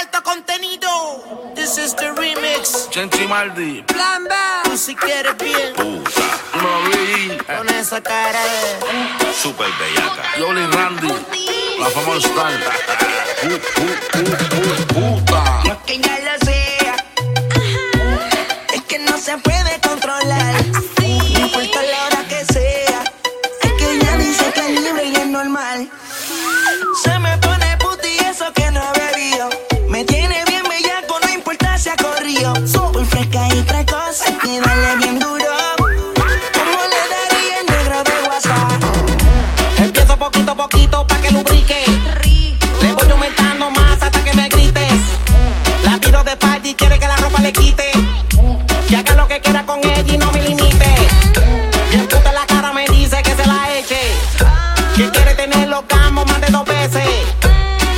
alto contenido. This is the remix. Genchi Maldi. Plan B. Tú si quieres bien. Puta. No Con esa cara de. Super bellaca. Yoli Randy. La famosa. Puta. Puta. Puta. Puta.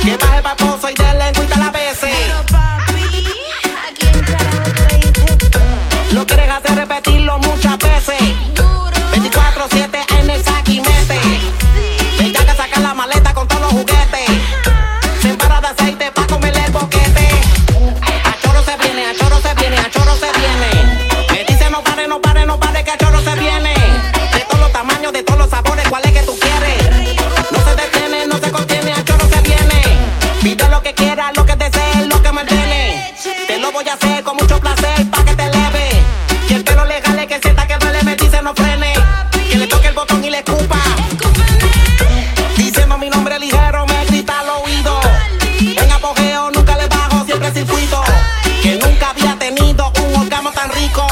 que baje voy a hacer con mucho placer pa' que te leve. Y el pelo legal es que sienta que duele, me dice no frene. Que le toque el botón y le escupa. Diciendo mi nombre ligero, me grita al oído. En apogeo nunca le bajo, siempre circuito. Que nunca había tenido un orgasmo tan rico.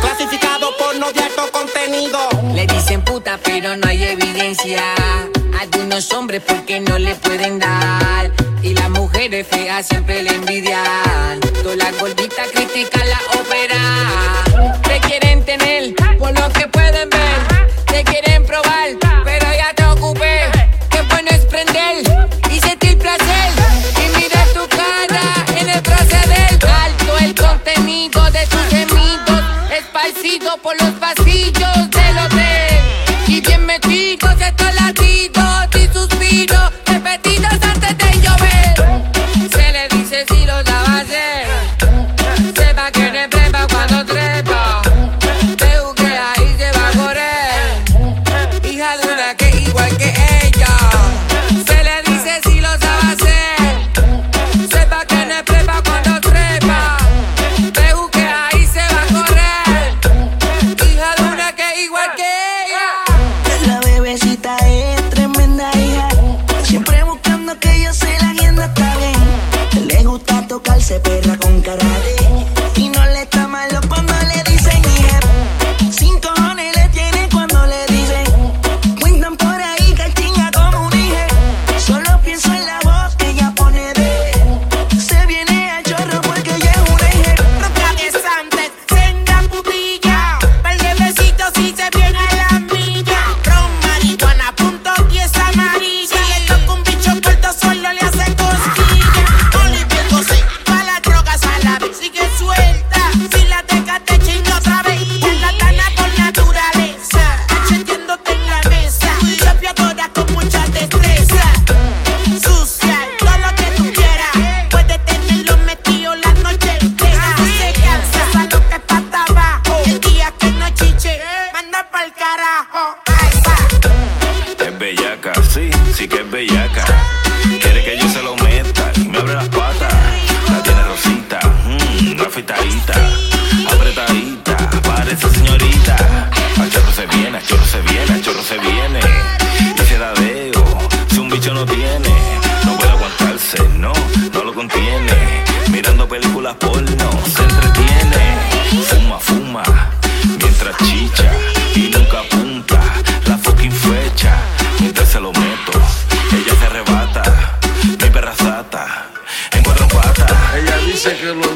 Clasificado por no de alto contenido. Le dicen puta, pero no hay evidencia. Algunos hombres porque no le pueden dar. Y la mujer pero siempre le envidian. Todas las gorditas critican la ópera. igual que ella.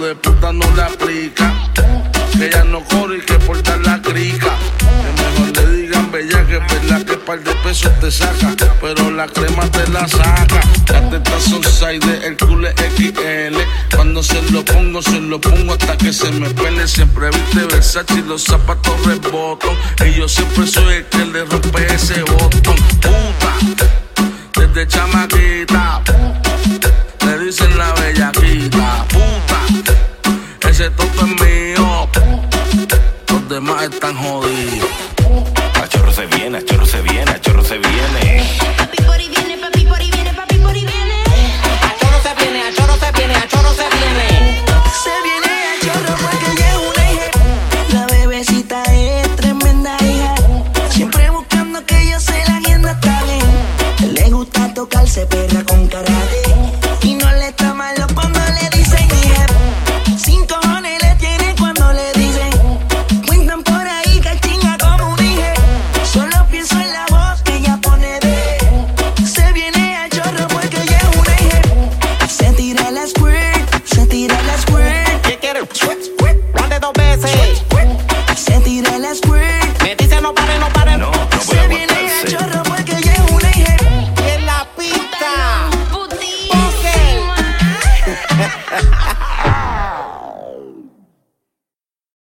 de puta no la aplica. Que ella no corre y que porta la crica. Que mejor le digan bella que es verdad que par de pesos te saca. Pero la crema te la saca. La teta son side, el culo XL. Cuando se lo pongo, se lo pongo hasta que se me pele. Siempre viste Versace y los zapatos rebotan. Y yo siempre soy el que le rompe ese botón. Puta, desde chamaquín se viene, a chorro se viene, a chorro se viene.